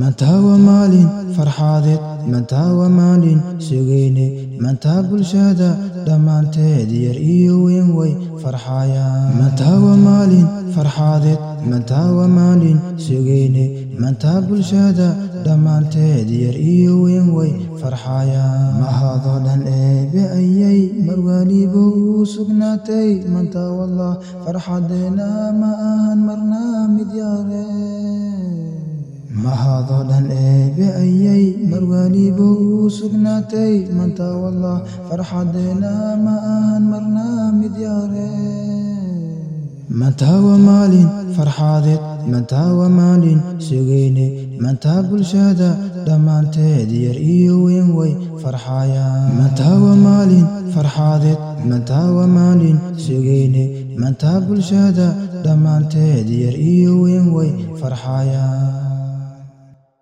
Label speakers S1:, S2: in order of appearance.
S1: maanta waa maalin farxadeed maanta waa maalin sugayne maanta bulshada dhammaanteed yar iyo weyn way farxayaan maanta waa maalin farxadeed maanta waa maalin sugayne maanta bulshada dhammaanteed yar iyo weyn way farxayaan mahadoo dhan eebe ayay mar waliba u sugnaatay. Maanta wallah farxadeena ma ahan mahadoo dhan eebe ayay mar waliba u sugnaatay. Maanta wallah farxadeena ma ahan marna mid yare maanta maalin farxadeed maanta waa maalin sugayne maanta bulshada dhammaanteed yar iyo weyn way farxayaan maanta maalin farxadeed maanta waa maalin sugayne maanta bulshada dhammaanteed yar iyo weyn way farxayaan